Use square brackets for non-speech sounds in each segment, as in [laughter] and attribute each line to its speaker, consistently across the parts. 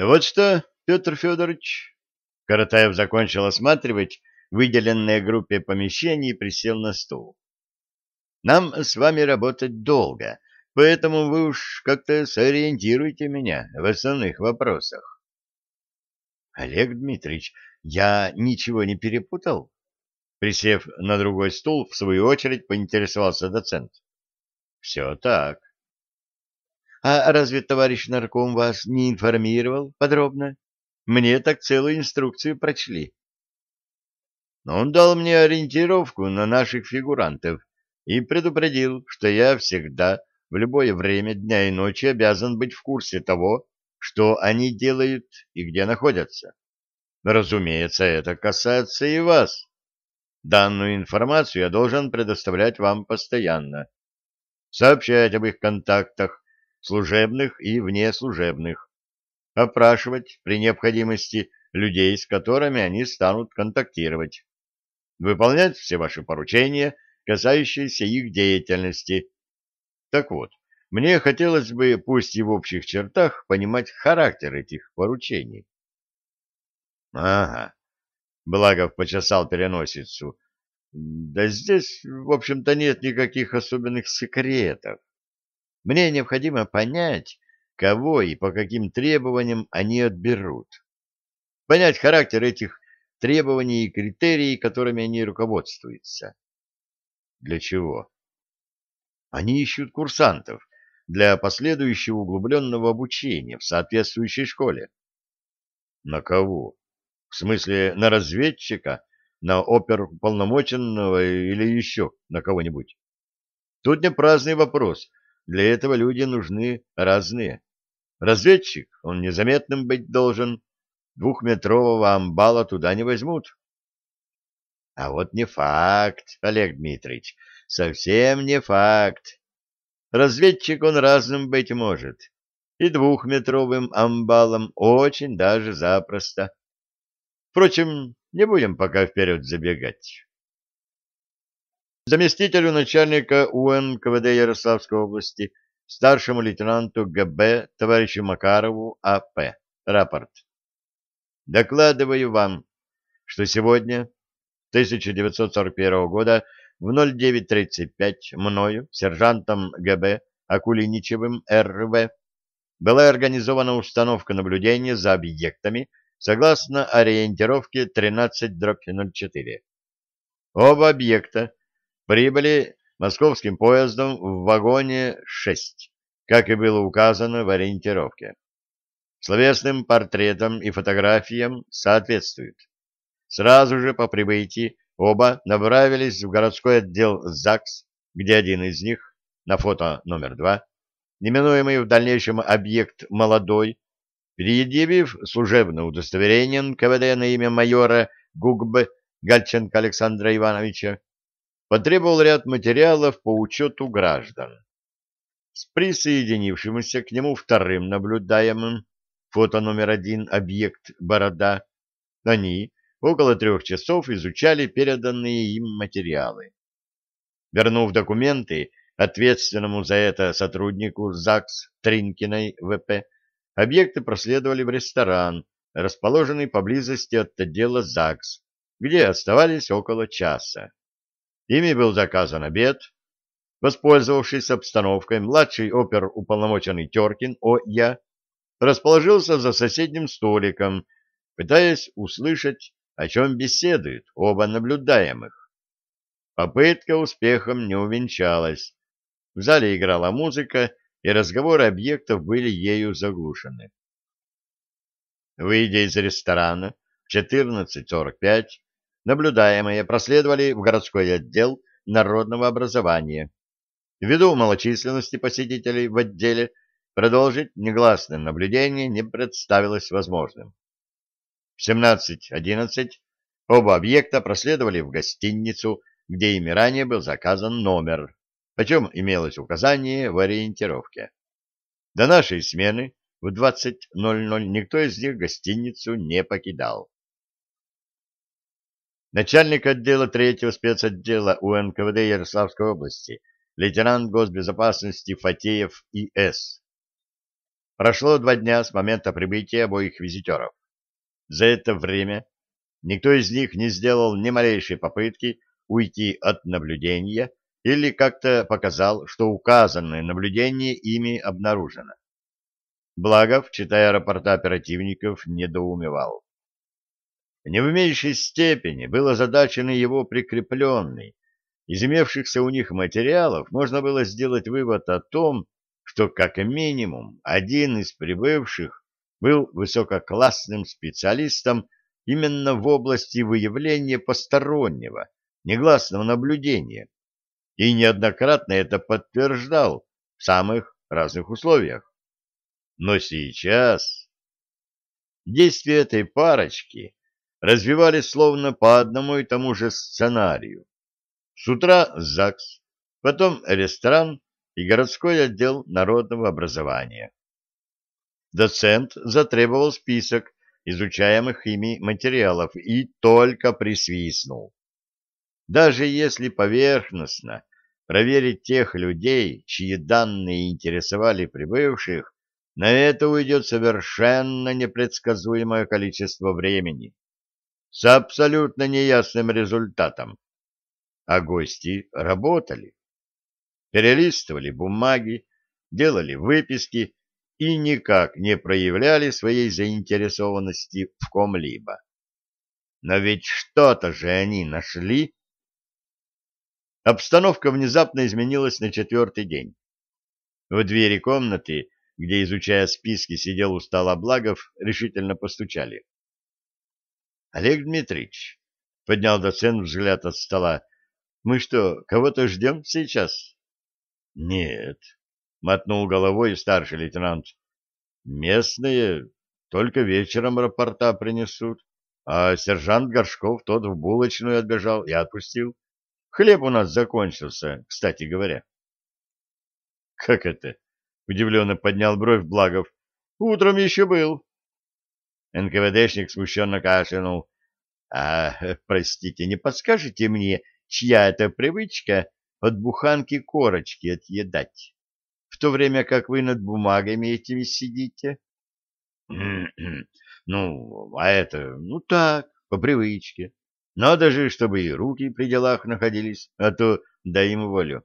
Speaker 1: Вот что, Петр Федорович, Каратаев закончил осматривать выделенное группе помещений и присел на стул. Нам с вами работать долго, поэтому вы уж как-то сориентируйте меня в основных вопросах. Олег Дмитриевич, я ничего не перепутал? Присев на другой стул, в свою очередь поинтересовался доцент. Все так. А разве товарищ нарком вас не информировал подробно? Мне так целую инструкцию прочли. Он дал мне ориентировку на наших фигурантов и предупредил, что я всегда, в любое время дня и ночи обязан быть в курсе того, что они делают и где находятся. Разумеется, это касается и вас. Данную информацию я должен предоставлять вам постоянно. Сообщать об их контактах, служебных и внеслужебных, опрашивать при необходимости людей, с которыми они станут контактировать, выполнять все ваши поручения, касающиеся их деятельности. Так вот, мне хотелось бы, пусть и в общих чертах, понимать характер этих поручений. — Ага, — Благов почесал переносицу. — Да здесь, в общем-то, нет никаких особенных секретов. Мне необходимо понять, кого и по каким требованиям они отберут. Понять характер этих требований и критерий, которыми они руководствуются. Для чего? Они ищут курсантов для последующего углубленного обучения в соответствующей школе. На кого? В смысле, на разведчика, на оперуполномоченного или еще на кого-нибудь? Тут не праздный вопрос, для этого люди нужны разные. Разведчик, он незаметным быть должен. Двухметрового амбала туда не возьмут. А вот не факт, Олег Дмитриевич, совсем не факт. Разведчик он разным быть может. И двухметровым амбалом очень даже запросто. Впрочем, не будем пока вперед забегать заместителю начальника УНКВД Ярославской области, старшему лейтенанту ГБ товарищу Макарову А.П. Рапорт. Докладываю вам, что сегодня, 1941 года, в 09.35 мною, сержантом ГБ Акулиничевым РВ, была организована установка наблюдения за объектами согласно ориентировке 13-04. Оба объекта прибыли московским поездом в вагоне 6, как и было указано в ориентировке. Словесным портретам и фотографиям соответствует. Сразу же по прибытии оба направились в городской отдел ЗАГС, где один из них, на фото номер два, именуемый в дальнейшем объект «Молодой», предъявив служебное удостоверение НКВД на имя майора ГУГБ Гальченко Александра Ивановича, потребовал ряд материалов по учету граждан. С присоединившимся к нему вторым наблюдаемым, фото номер один, объект «Борода», они около трех часов изучали переданные им материалы. Вернув документы ответственному за это сотруднику ЗАГС Тринкиной ВП, объекты проследовали в ресторан, расположенный поблизости от отдела ЗАГС, где оставались около часа. Ими был заказан обед. Воспользовавшись обстановкой, младший оперуполномоченный Теркин О.Я. расположился за соседним столиком, пытаясь услышать, о чем беседуют оба наблюдаемых. Попытка успехом не увенчалась. В зале играла музыка, и разговоры объектов были ею заглушены. Выйдя из ресторана в 14.45, наблюдаемые проследовали в городской отдел народного образования. Ввиду малочисленности посетителей в отделе продолжить негласное наблюдение не представилось возможным. В 17.11 оба объекта проследовали в гостиницу, где ими ранее был заказан номер, о чем имелось указание в ориентировке. До нашей смены в 20.00 никто из них гостиницу не покидал. Начальник отдела третьего спецотдела УНКВД Ярославской области, лейтенант госбезопасности Фатеев И.С. прошло два дня с момента прибытия обоих визитеров. За это время никто из них не сделал ни малейшей попытки уйти от наблюдения или как-то показал, что указанное наблюдение ими обнаружено. Благов, читая рапорта оперативников, недоумевал. Не в меньшей степени был озадачен его прикрепленный. Из имевшихся у них материалов можно было сделать вывод о том, что как минимум один из прибывших был высококлассным специалистом именно в области выявления постороннего, негласного наблюдения, и неоднократно это подтверждал в самых разных условиях. Но сейчас действия этой парочки развивались словно по одному и тому же сценарию. С утра ЗАГС, потом ресторан и городской отдел народного образования. Доцент затребовал список изучаемых ими материалов и только присвистнул. Даже если поверхностно проверить тех людей, чьи данные интересовали прибывших, на это уйдет совершенно непредсказуемое количество времени с абсолютно неясным результатом. А гости работали, перелистывали бумаги, делали выписки и никак не проявляли своей заинтересованности в ком-либо. Но ведь что-то же они нашли, Обстановка внезапно изменилась на четвертый день. В двери комнаты, где, изучая списки, сидел у стола Благов, решительно постучали. — Олег Дмитриевич, — поднял доцент взгляд от стола, — мы что, кого-то ждем сейчас? — Нет, — мотнул головой старший лейтенант. — Местные только вечером рапорта принесут, а сержант Горшков тот в булочную отбежал и отпустил. Хлеб у нас закончился, кстати говоря. — Как это? — удивленно поднял бровь Благов. — Утром еще был. НКВДшник смущенно кашлянул. — А, простите, не подскажете мне, чья это привычка от буханки корочки отъедать, в то время как вы над бумагами этими сидите? [clears throat] — Ну, а это, ну так, по привычке. Надо же, чтобы и руки при делах находились, а то дай им волю.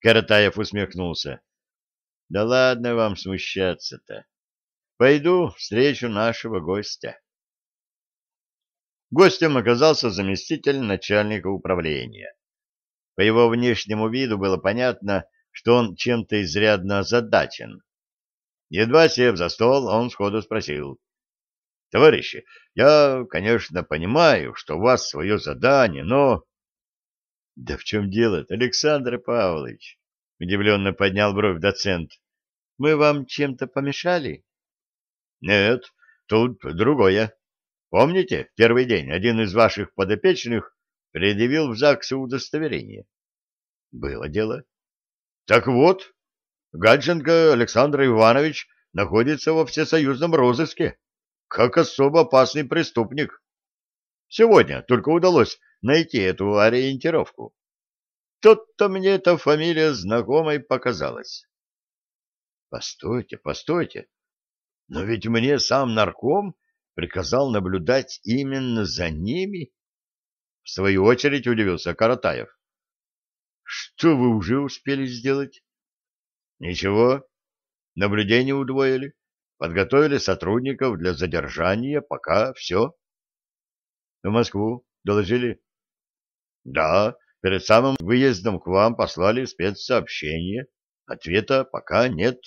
Speaker 1: Каратаев усмехнулся. — Да ладно вам смущаться-то. Пойду встречу нашего гостя. Гостем оказался заместитель начальника управления. По его внешнему виду было понятно, что он чем-то изрядно озадачен. Едва сев за стол, он сходу спросил. Товарищи, я, конечно, понимаю, что у вас свое задание, но... — Да в чем дело Александр Павлович? — удивленно поднял бровь доцент. — Мы вам чем-то помешали? — Нет, тут другое. Помните, в первый день один из ваших подопечных предъявил в ЗАГСе удостоверение? — Было дело. — Так вот, Гадженко Александр Иванович находится во всесоюзном розыске как особо опасный преступник. Сегодня только удалось найти эту ориентировку. Тут-то мне эта фамилия знакомой показалась. Постойте, постойте. Но ведь мне сам нарком приказал наблюдать именно за ними. В свою очередь удивился Каратаев. Что вы уже успели сделать? Ничего. Наблюдение удвоили. Подготовили сотрудников для задержания, пока все. В Москву доложили? Да, перед самым выездом к вам послали спецсообщение. Ответа пока нет.